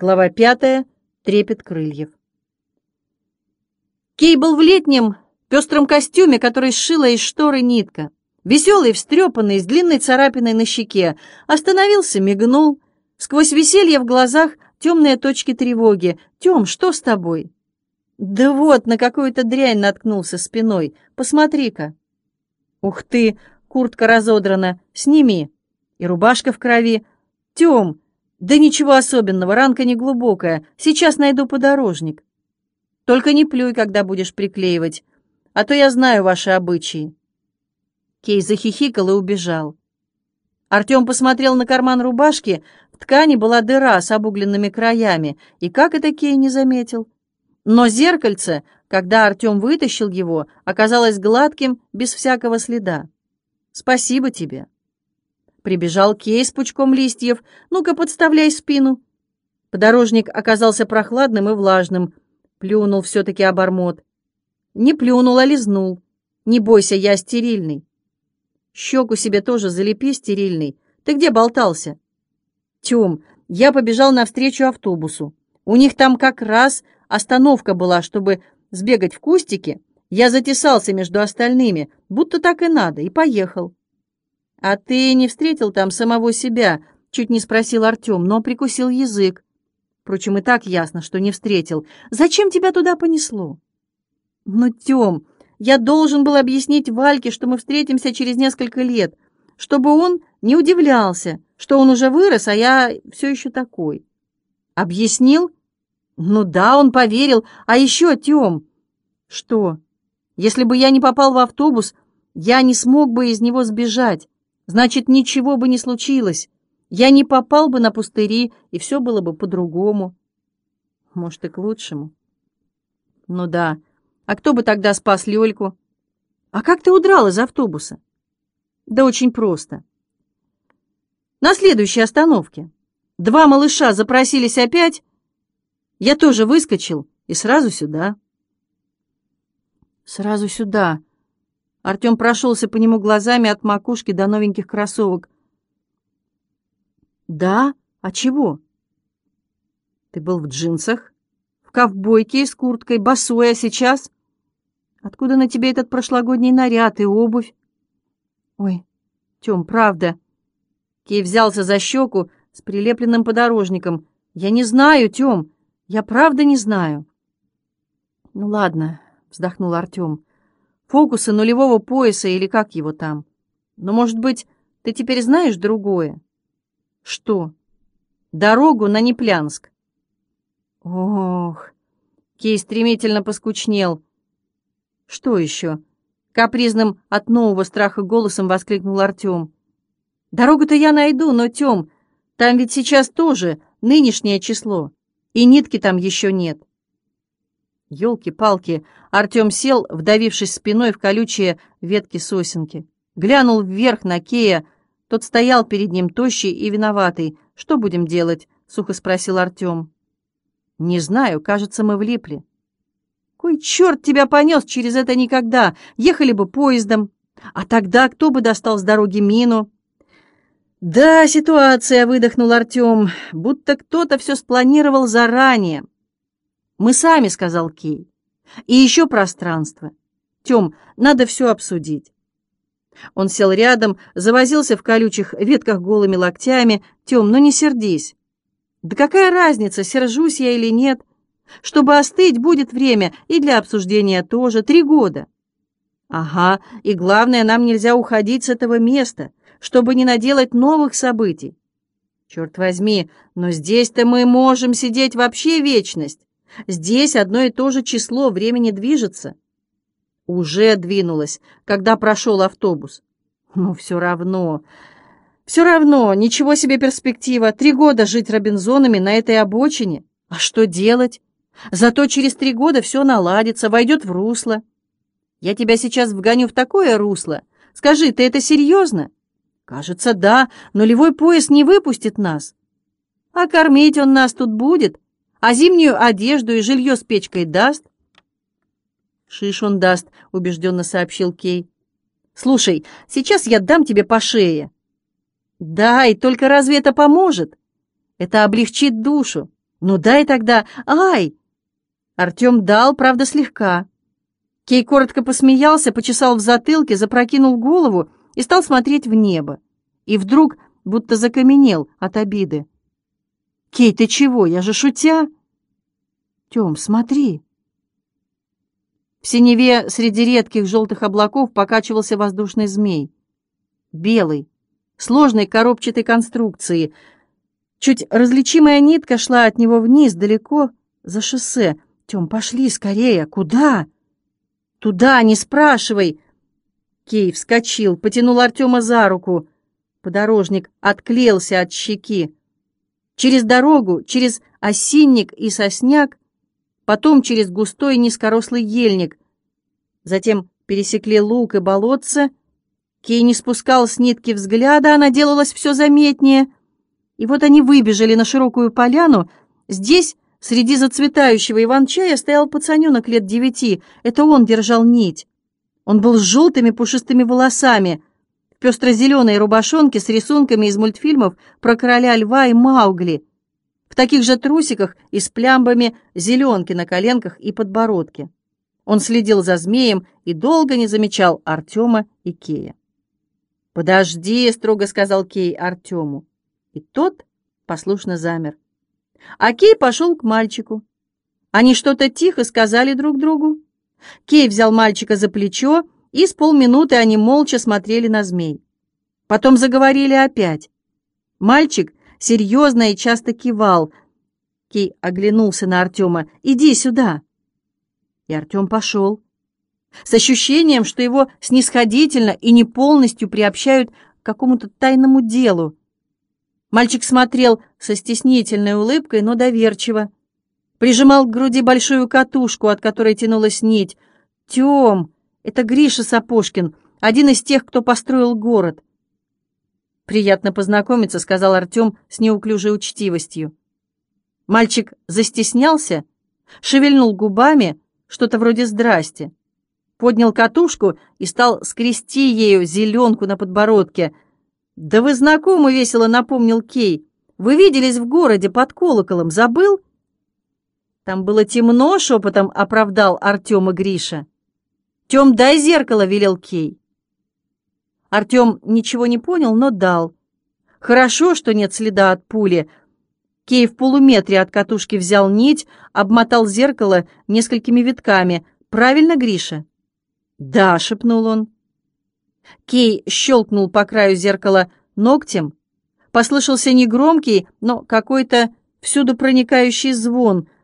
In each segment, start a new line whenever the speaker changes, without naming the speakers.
Глава пятая. Трепет крыльев. Кей был в летнем пестром костюме, который сшила из шторы нитка. Веселый, встрепанный, с длинной царапиной на щеке. Остановился, мигнул. Сквозь веселье в глазах темные точки тревоги. «Тем, что с тобой?» «Да вот, на какую-то дрянь наткнулся спиной. Посмотри-ка». «Ух ты, куртка разодрана. Сними». И рубашка в крови. «Тем, да ничего особенного, ранка не глубокая. Сейчас найду подорожник. Только не плюй, когда будешь приклеивать, а то я знаю ваши обычаи. Кей захихикал и убежал. Артем посмотрел на карман рубашки, в ткани была дыра с обугленными краями, и как это Кей не заметил? Но зеркальце, когда Артем вытащил его, оказалось гладким, без всякого следа. «Спасибо тебе». Прибежал Кей с пучком листьев. «Ну-ка, подставляй спину». Подорожник оказался прохладным и влажным. Плюнул все-таки обормот. Не плюнул, а лизнул. «Не бойся, я стерильный». «Щеку себе тоже залепи, стерильный. Ты где болтался?» «Тем, я побежал навстречу автобусу. У них там как раз остановка была, чтобы сбегать в кустики. Я затесался между остальными, будто так и надо, и поехал». «А ты не встретил там самого себя?» — чуть не спросил Артем, но прикусил язык. Впрочем, и так ясно, что не встретил. «Зачем тебя туда понесло?» «Ну, Тем, я должен был объяснить Вальке, что мы встретимся через несколько лет, чтобы он не удивлялся, что он уже вырос, а я все еще такой». «Объяснил?» «Ну да, он поверил. А еще, Тем...» «Что? Если бы я не попал в автобус, я не смог бы из него сбежать. Значит, ничего бы не случилось. Я не попал бы на пустыри, и все было бы по-другому. Может, и к лучшему. Ну да. А кто бы тогда спас Лёльку? А как ты удрал из автобуса? Да очень просто. На следующей остановке. Два малыша запросились опять. Я тоже выскочил и сразу сюда. Сразу сюда. Артем прошелся по нему глазами от макушки до новеньких кроссовок. «Да? А чего?» «Ты был в джинсах, в ковбойке с курткой, босой, а сейчас...» «Откуда на тебе этот прошлогодний наряд и обувь?» «Ой, Тем, правда...» Кей взялся за щеку с прилепленным подорожником. «Я не знаю, Тем, я правда не знаю». «Ну ладно», — вздохнул Артем фокусы нулевого пояса или как его там. Но, может быть, ты теперь знаешь другое? Что? Дорогу на Неплянск. Ох, Кей стремительно поскучнел. Что еще? Капризным от нового страха голосом воскликнул Артем. Дорогу-то я найду, но, Тем, там ведь сейчас тоже нынешнее число, и нитки там еще нет. Ёлки-палки, Артем сел, вдавившись спиной в колючие ветки сосенки. Глянул вверх на Кея. Тот стоял перед ним тощий и виноватый. «Что будем делать?» — сухо спросил Артем. «Не знаю, кажется, мы влипли». «Кой черт тебя понес через это никогда? Ехали бы поездом. А тогда кто бы достал с дороги мину?» «Да, ситуация», — выдохнул Артем, — «будто кто-то все спланировал заранее». «Мы сами», — сказал Кей. «И еще пространство. Тем, надо все обсудить». Он сел рядом, завозился в колючих ветках голыми локтями. «Тем, ну не сердись». «Да какая разница, сержусь я или нет? Чтобы остыть, будет время, и для обсуждения тоже. Три года». «Ага, и главное, нам нельзя уходить с этого места, чтобы не наделать новых событий. Черт возьми, но здесь-то мы можем сидеть вообще вечность. Здесь одно и то же число времени движется. Уже двинулось, когда прошел автобус. Но все равно... Все равно, ничего себе перспектива. Три года жить Робинзонами на этой обочине. А что делать? Зато через три года все наладится, войдет в русло. Я тебя сейчас вгоню в такое русло. Скажи, ты это серьезно? Кажется, да. Нулевой пояс не выпустит нас. А кормить он нас тут будет, а зимнюю одежду и жилье с печкой даст? Шиш он даст, убежденно сообщил Кей. Слушай, сейчас я дам тебе по шее. Да, и только разве это поможет? Это облегчит душу. «Ну дай тогда! Ай!» Артем дал, правда, слегка. Кей коротко посмеялся, почесал в затылке, запрокинул голову и стал смотреть в небо. И вдруг будто закаменел от обиды. «Кей, ты чего? Я же шутя!» «Тем, смотри!» В синеве среди редких желтых облаков покачивался воздушный змей. Белый, сложной коробчатой конструкции. Чуть различимая нитка шла от него вниз, далеко, за шоссе. «Тем, пошли скорее! Куда?» «Туда, не спрашивай!» Кей вскочил, потянул Артема за руку. Подорожник отклеился от щеки. Через дорогу, через осинник и сосняк, потом через густой низкорослый ельник. Затем пересекли луг и болотце. Кей не спускал с нитки взгляда, она делалась все заметнее. И вот они выбежали на широкую поляну. Здесь, среди зацветающего иван-чая, стоял пацаненок лет девяти. Это он держал нить. Он был с желтыми пушистыми волосами, пестро-зеленой рубашонке с рисунками из мультфильмов про короля льва и Маугли, в таких же трусиках и с плямбами зеленки на коленках и подбородке. Он следил за змеем и долго не замечал Артема и Кея. «Подожди», — строго сказал Кей Артему. И тот послушно замер. А Кей пошел к мальчику. Они что-то тихо сказали друг другу. Кей взял мальчика за плечо, и с полминуты они молча смотрели на змей. Потом заговорили опять. Мальчик серьезно и часто кивал. Кей оглянулся на Артема. «Иди сюда!» И Артем пошел. С ощущением, что его снисходительно и не полностью приобщают к какому-то тайному делу. Мальчик смотрел со стеснительной улыбкой, но доверчиво прижимал к груди большую катушку, от которой тянулась нить. «Тем, это Гриша Сапожкин, один из тех, кто построил город». «Приятно познакомиться», — сказал Артем с неуклюжей учтивостью. Мальчик застеснялся, шевельнул губами, что-то вроде «здрасте», поднял катушку и стал скрести ею зеленку на подбородке. «Да вы знакомы», — весело напомнил Кей. «Вы виделись в городе под колоколом, забыл?» Там было темно, шепотом оправдал Артем и Гриша. «Тем, дай зеркало», — велел Кей. Артем ничего не понял, но дал. Хорошо, что нет следа от пули. Кей в полуметре от катушки взял нить, обмотал зеркало несколькими витками. «Правильно, Гриша?» «Да», — шепнул он. Кей щелкнул по краю зеркала ногтем. Послышался негромкий, но какой-то всюду проникающий звон —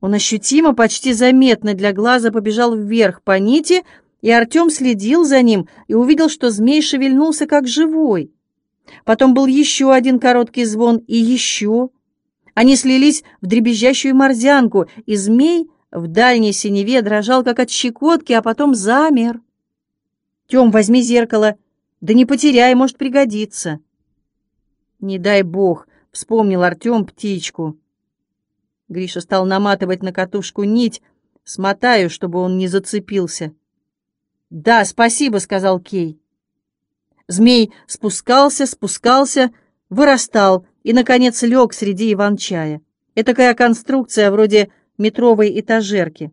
он ощутимо, почти заметно для глаза побежал вверх по нити, и Артем следил за ним и увидел, что змей шевельнулся как живой. Потом был еще один короткий звон и еще. Они слились в дребезжащую морзянку, и змей в дальней синеве дрожал, как от щекотки, а потом замер. «Тем, возьми зеркало. Да не потеряй, может пригодиться». «Не дай бог», — вспомнил Артем птичку. Гриша стал наматывать на катушку нить. Смотаю, чтобы он не зацепился. «Да, спасибо», — сказал Кей. Змей спускался, спускался, вырастал и, наконец, лег среди иван-чая. Этакая конструкция вроде метровой этажерки.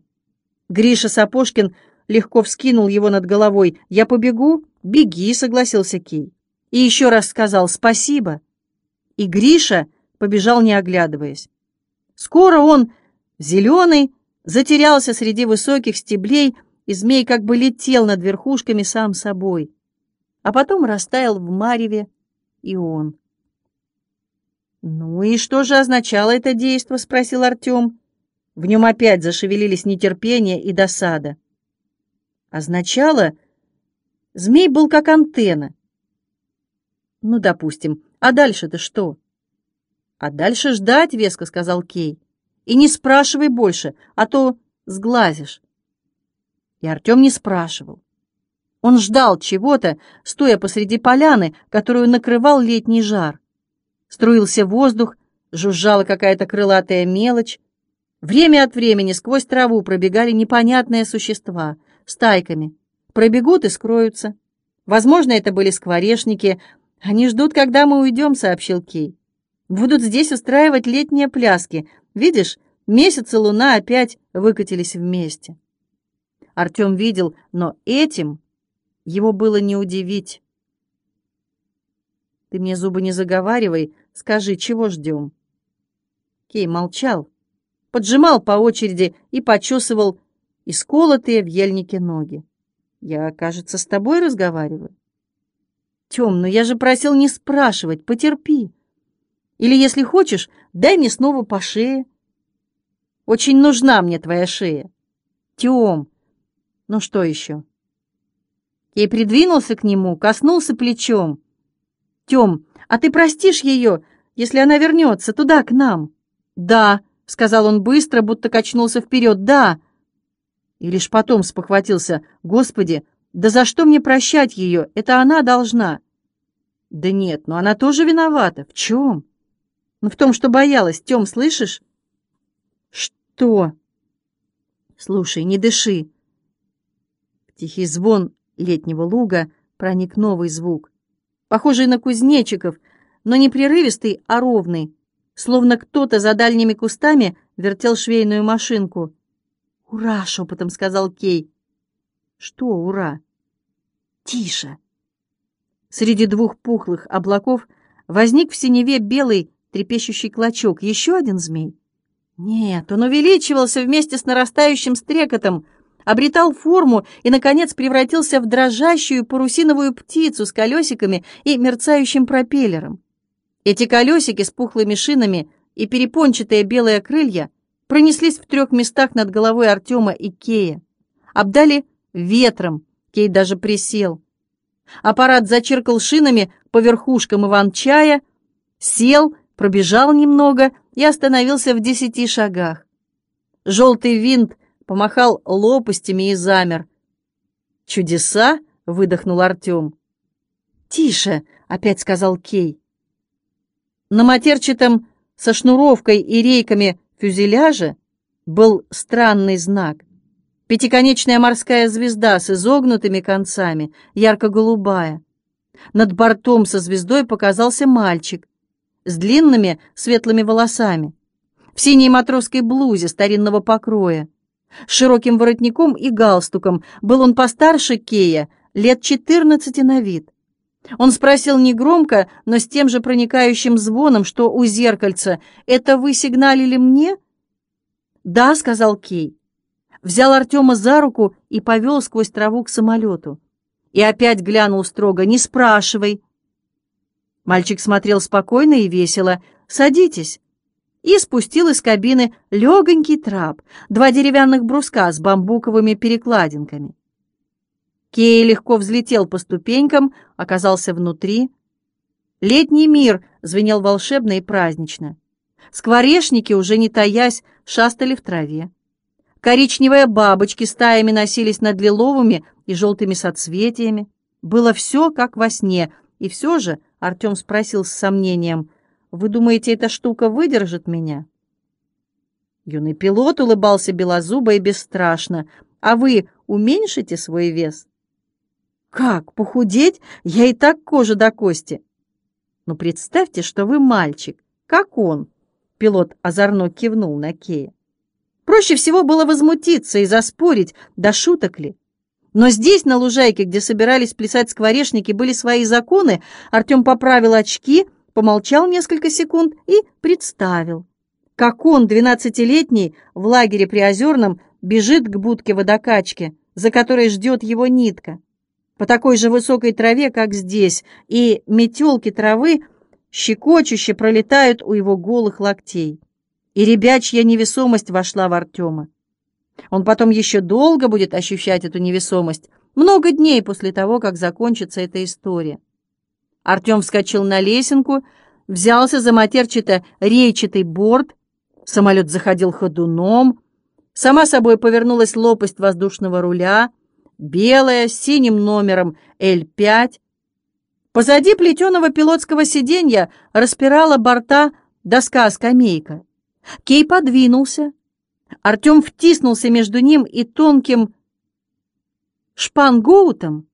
Гриша Сапожкин легко вскинул его над головой. «Я побегу?» «Беги», — согласился Кей. И еще раз сказал «спасибо». И Гриша побежал, не оглядываясь. Скоро он, зеленый, затерялся среди высоких стеблей, и змей как бы летел над верхушками сам собой. А потом растаял в мареве и он. «Ну и что же означало это действо?» — спросил Артем. В нем опять зашевелились нетерпение и досада. Означало, змей был как антенна. Ну, допустим, а дальше-то что? «А дальше ждать», — веско сказал Кей. «И не спрашивай больше, а то сглазишь». И Артем не спрашивал. Он ждал чего-то, стоя посреди поляны, которую накрывал летний жар. Струился воздух, жужжала какая-то крылатая мелочь. Время от времени сквозь траву пробегали непонятные существа, стайками. Пробегут и скроются. Возможно, это были скворечники. «Они ждут, когда мы уйдем», — сообщил Кей. Будут здесь устраивать летние пляски. Видишь, месяц и луна опять выкатились вместе. Артем видел, но этим его было не удивить. «Ты мне зубы не заговаривай, скажи, чего ждем?» Кей молчал, поджимал по очереди и почесывал исколотые в ельнике ноги. «Я, кажется, с тобой разговариваю». «Тем, ну я же просил не спрашивать, потерпи. Или, если хочешь, дай мне снова по шее. Очень нужна мне твоя шея. Тем, ну что еще?» Кей придвинулся к нему, коснулся плечом. «Тем, а ты простишь ее, если она вернется туда, к нам?» «Да», — сказал он быстро, будто качнулся вперед, «да». И лишь потом спохватился, «Господи, да за что мне прощать ее? Это она должна». «Да нет, но она тоже виновата. В чем?» «Ну, в том, что боялась. Тем, слышишь?» «Что?» «Слушай, не дыши». Тихий звон летнего луга проник новый звук, похожий на кузнечиков, но не прерывистый, а ровный, словно кто-то за дальними кустами вертел швейную машинку. «Ура!» — шепотом сказал Кей. «Что ура?» «Тише!» Среди двух пухлых облаков возник в синеве белый трепещущий клочок. Еще один змей? Нет, он увеличивался вместе с нарастающим стрекотом, обретал форму и, наконец, превратился в дрожащую парусиновую птицу с колесиками и мерцающим пропеллером. Эти колесики с пухлыми шинами и перепончатые белые крылья пронеслись в трех местах над головой Артема и Кея. Обдали ветром, Кей даже присел. Аппарат зачиркал шинами по верхушкам Иван-чая, сел, пробежал немного и остановился в десяти шагах. Желтый винт помахал лопастями и замер. «Чудеса!» — выдохнул Артем. «Тише!» — опять сказал Кей. На матерчатом со шнуровкой и рейками фюзеляже был странный знак. Пятиконечная морская звезда с изогнутыми концами, ярко-голубая. Над бортом со звездой показался мальчик с длинными светлыми волосами, в синей матросской блузе старинного покроя, с широким воротником и галстуком. Был он постарше Кея, лет четырнадцати на вид. Он спросил негромко, но с тем же проникающим звоном, что у зеркальца. «Это вы сигналили мне?» «Да», — сказал Кей. Взял Артема за руку и повел сквозь траву к самолету. И опять глянул строго. «Не спрашивай». Мальчик смотрел спокойно и весело. «Садитесь». И спустил из кабины легонький трап, два деревянных бруска с бамбуковыми перекладинками. Кей легко взлетел по ступенькам, оказался внутри. Летний мир звенел волшебно и празднично. Скворечники, уже не таясь, шастали в траве. Коричневые бабочки стаями носились над лиловыми и желтыми соцветиями. Было все, как во сне, и все же Артем спросил с сомнением, «Вы думаете, эта штука выдержит меня?» Юный пилот улыбался белозубо и бесстрашно. «А вы уменьшите свой вес?» Как, похудеть? Я и так кожа до кости. Ну, представьте, что вы мальчик, как он. Пилот озорно кивнул на Кея. Проще всего было возмутиться и заспорить, да шуток ли. Но здесь, на лужайке, где собирались плясать скворечники, были свои законы, Артем поправил очки, помолчал несколько секунд и представил, как он, двенадцатилетний, в лагере при Озерном, бежит к будке водокачки, за которой ждет его нитка по такой же высокой траве, как здесь, и метелки травы щекочуще пролетают у его голых локтей. И ребячья невесомость вошла в Артема. Он потом еще долго будет ощущать эту невесомость, много дней после того, как закончится эта история. Артем вскочил на лесенку, взялся за матерчато-рейчатый борт, самолет заходил ходуном, сама собой повернулась лопасть воздушного руля — белая, с синим номером Л-5. Позади плетеного пилотского сиденья распирала борта доска-скамейка. Кей подвинулся. Артем втиснулся между ним и тонким шпангоутом.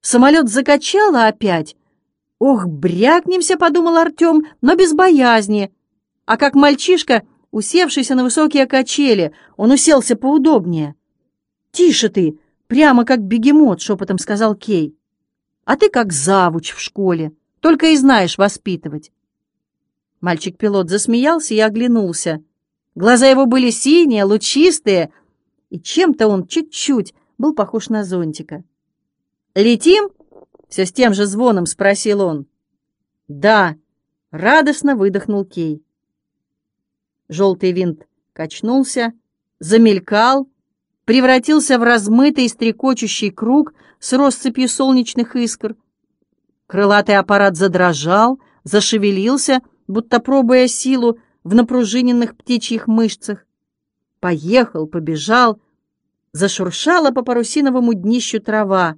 Самолет закачало опять. «Ох, брякнемся», — подумал Артем, но без боязни. А как мальчишка усевшийся на высокие качели. Он уселся поудобнее. «Тише ты! Прямо как бегемот!» — шепотом сказал Кей. «А ты как завуч в школе, только и знаешь воспитывать». Мальчик-пилот засмеялся и оглянулся. Глаза его были синие, лучистые, и чем-то он чуть-чуть был похож на зонтика. «Летим?» — все с тем же звоном спросил он. «Да», — радостно выдохнул Кей. Желтый винт качнулся, замелькал, превратился в размытый стрекочущий круг с россыпью солнечных искр. Крылатый аппарат задрожал, зашевелился, будто пробуя силу в напружиненных птичьих мышцах. Поехал, побежал, зашуршала по парусиновому днищу трава.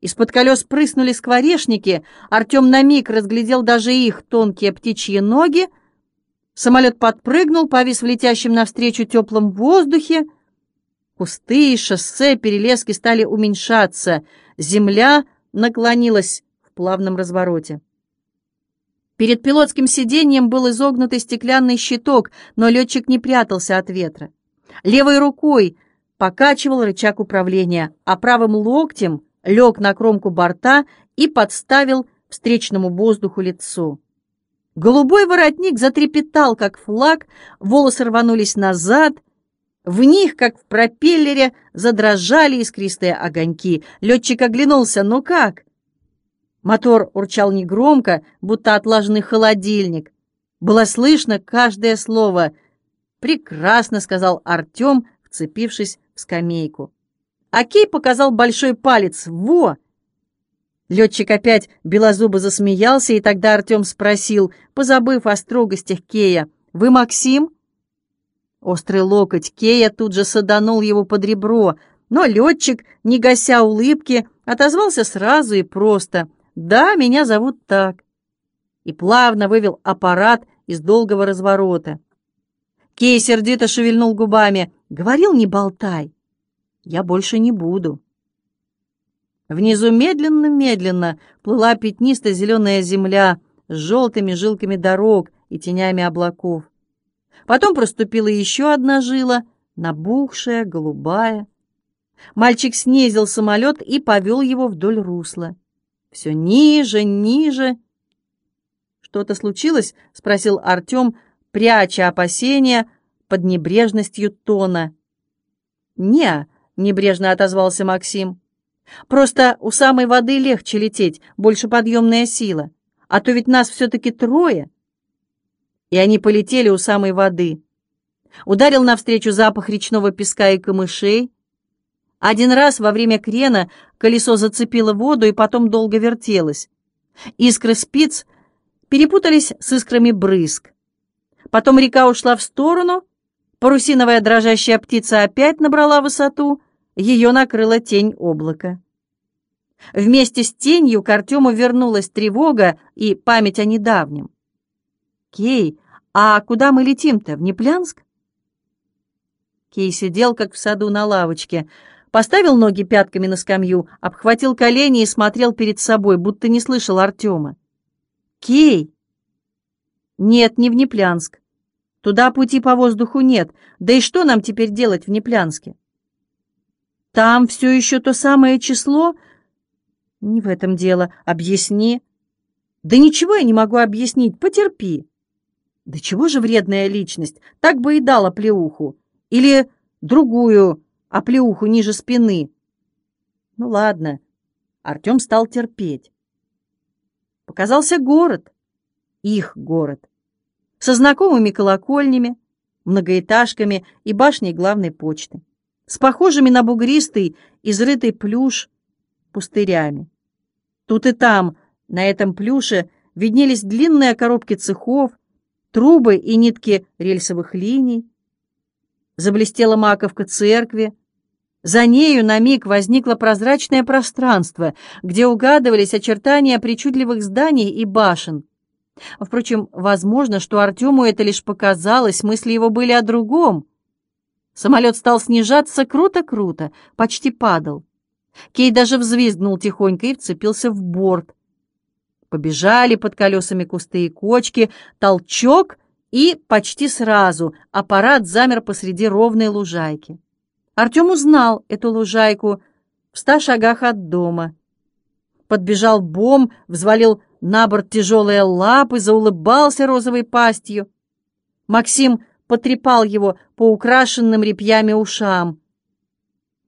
Из-под колес прыснули скворечники, Артем на миг разглядел даже их тонкие птичьи ноги, Самолет подпрыгнул, повис в летящем навстречу теплом воздухе. Кусты, шоссе, перелески стали уменьшаться. Земля наклонилась в плавном развороте. Перед пилотским сиденьем был изогнутый стеклянный щиток, но летчик не прятался от ветра. Левой рукой покачивал рычаг управления, а правым локтем лег на кромку борта и подставил встречному воздуху лицо. Голубой воротник затрепетал, как флаг, волосы рванулись назад. В них, как в пропеллере, задрожали искристые огоньки. Летчик оглянулся. «Ну как?» Мотор урчал негромко, будто отлаженный холодильник. Было слышно каждое слово. «Прекрасно», — сказал Артем, вцепившись в скамейку. Акей показал большой палец. «Во!» Летчик опять белозубо засмеялся, и тогда Артем спросил, позабыв о строгостях Кея, «Вы Максим?» Острый локоть Кея тут же саданул его под ребро, но летчик, не гася улыбки, отозвался сразу и просто, «Да, меня зовут так», и плавно вывел аппарат из долгого разворота. Кей сердито шевельнул губами, «Говорил, не болтай, я больше не буду». Внизу медленно-медленно плыла пятнисто-зеленая земля с желтыми жилками дорог и тенями облаков. Потом проступила еще одна жила, набухшая, голубая. Мальчик снизил самолет и повел его вдоль русла. Все ниже, ниже. «Что-то случилось?» — спросил Артем, пряча опасения под небрежностью тона. «Не», — небрежно отозвался Максим. Просто у самой воды легче лететь, больше подъемная сила. А то ведь нас все-таки трое. И они полетели у самой воды. Ударил навстречу запах речного песка и камышей. Один раз во время крена колесо зацепило воду и потом долго вертелось. Искры спиц перепутались с искрами брызг. Потом река ушла в сторону, парусиновая дрожащая птица опять набрала высоту — ее накрыла тень облака. Вместе с тенью к Артему вернулась тревога и память о недавнем. «Кей, а куда мы летим-то, в Неплянск?» Кей сидел, как в саду на лавочке, поставил ноги пятками на скамью, обхватил колени и смотрел перед собой, будто не слышал Артема. «Кей!» «Нет, не в Неплянск. Туда пути по воздуху нет. Да и что нам теперь делать в Неплянске?» Там все еще то самое число? Не в этом дело. Объясни. Да ничего я не могу объяснить. Потерпи. Да чего же вредная личность? Так бы и дала плеуху. Или другую оплеуху ниже спины. Ну ладно. Артем стал терпеть. Показался город. Их город. Со знакомыми колокольнями, многоэтажками и башней главной почты с похожими на бугристый, изрытый плюш пустырями. Тут и там, на этом плюше, виднелись длинные коробки цехов, трубы и нитки рельсовых линий. Заблестела маковка церкви. За нею на миг возникло прозрачное пространство, где угадывались очертания причудливых зданий и башен. Впрочем, возможно, что Артему это лишь показалось, мысли его были о другом — Самолет стал снижаться круто-круто, почти падал. Кей даже взвизгнул тихонько и вцепился в борт. Побежали под колесами кусты и кочки, толчок, И почти сразу аппарат замер посреди ровной лужайки. Артем узнал эту лужайку в ста шагах от дома. Подбежал бом, взвалил на борт тяжелые лапы, заулыбался розовой пастью. Максим потрепал его по украшенным репьями ушам.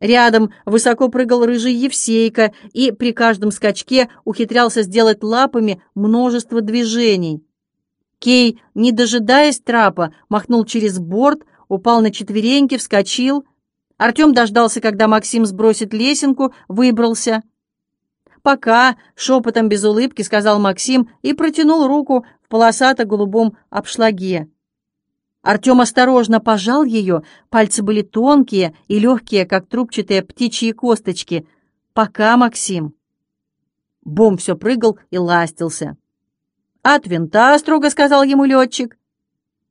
Рядом высоко прыгал рыжий Евсейка и при каждом скачке ухитрялся сделать лапами множество движений. Кей, не дожидаясь трапа, махнул через борт, упал на четвереньки, вскочил. Артем дождался, когда Максим сбросит лесенку, выбрался. «Пока», — шепотом без улыбки сказал Максим и протянул руку в полосато-голубом обшлаге. Артем осторожно пожал ее, пальцы были тонкие и легкие, как трубчатые птичьи косточки. «Пока, Максим!» Бом все прыгал и ластился. «От винта», — строго сказал ему летчик.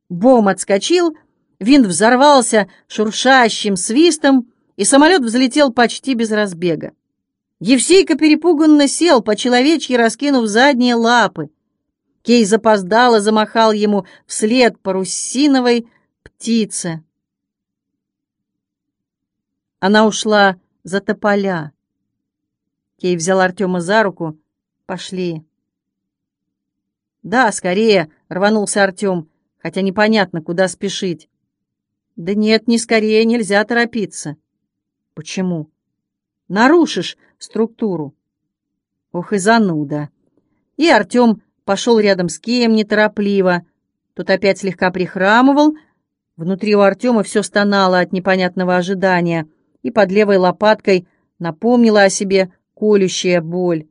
Бом отскочил, винт взорвался шуршащим свистом, и самолет взлетел почти без разбега. Евсейка перепуганно сел, по-человечьи раскинув задние лапы. Кей запоздало замахал ему вслед парусиновой птице. Она ушла за тополя. Кей взял Артема за руку. «Пошли». «Да, скорее!» — рванулся Артем, хотя непонятно, куда спешить. «Да нет, не скорее, нельзя торопиться». «Почему?» «Нарушишь структуру». Ох и зануда. И Артем пошел рядом с Кеем неторопливо. Тот опять слегка прихрамывал. Внутри у Артема все стонало от непонятного ожидания, и под левой лопаткой напомнила о себе колющая боль.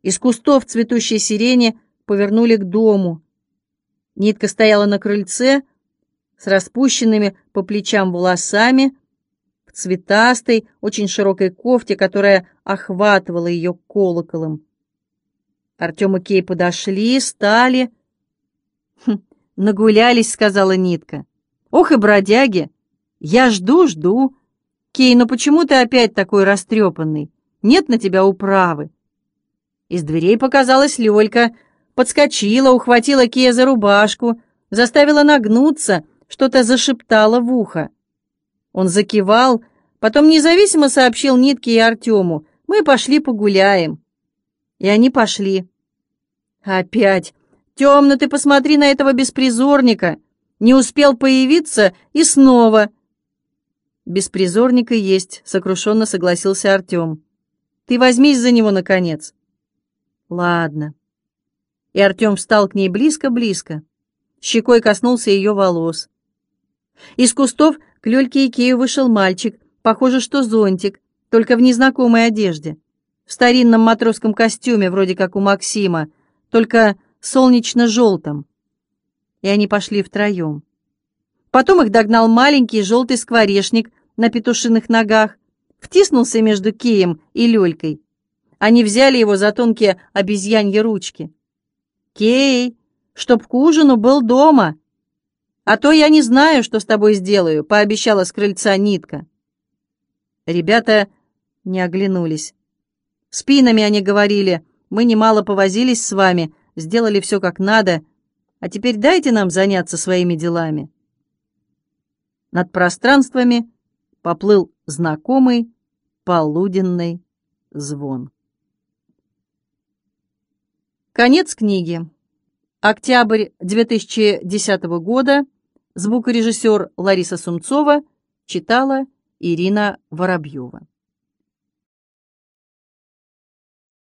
Из кустов цветущей сирени повернули к дому. Нитка стояла на крыльце с распущенными по плечам волосами, в цветастой, очень широкой кофте, которая охватывала ее колоколом. Артем и Кей подошли, стали. «Хм, «Нагулялись», — сказала Нитка. «Ох и бродяги! Я жду, жду. Кей, ну почему ты опять такой растрепанный? Нет на тебя управы». Из дверей показалась Лёлька, подскочила, ухватила Кея за рубашку, заставила нагнуться, что-то зашептала в ухо. Он закивал, потом независимо сообщил Нитке и Артему, «Мы пошли погуляем». И они пошли. Опять. Темно ты посмотри на этого беспризорника. Не успел появиться и снова. Беспризорника есть, сокрушенно согласился Артем. Ты возьмись за него, наконец. Ладно. И Артем встал к ней близко-близко. Щекой коснулся ее волос. Из кустов к Лёльке Икею вышел мальчик, похоже, что зонтик, только в незнакомой одежде в старинном матросском костюме, вроде как у Максима, только солнечно-желтом. И они пошли втроем. Потом их догнал маленький желтый скворечник на петушиных ногах, втиснулся между Кеем и Лёлькой. Они взяли его за тонкие обезьяньи ручки. «Кей, чтоб к ужину был дома!» «А то я не знаю, что с тобой сделаю», — пообещала с крыльца Нитка. Ребята не оглянулись. Спинами они говорили, мы немало повозились с вами, сделали все как надо, а теперь дайте нам заняться своими делами. Над пространствами поплыл знакомый полуденный звон. Конец книги. Октябрь 2010 года. Звукорежиссер Лариса Сумцова читала Ирина Воробьева.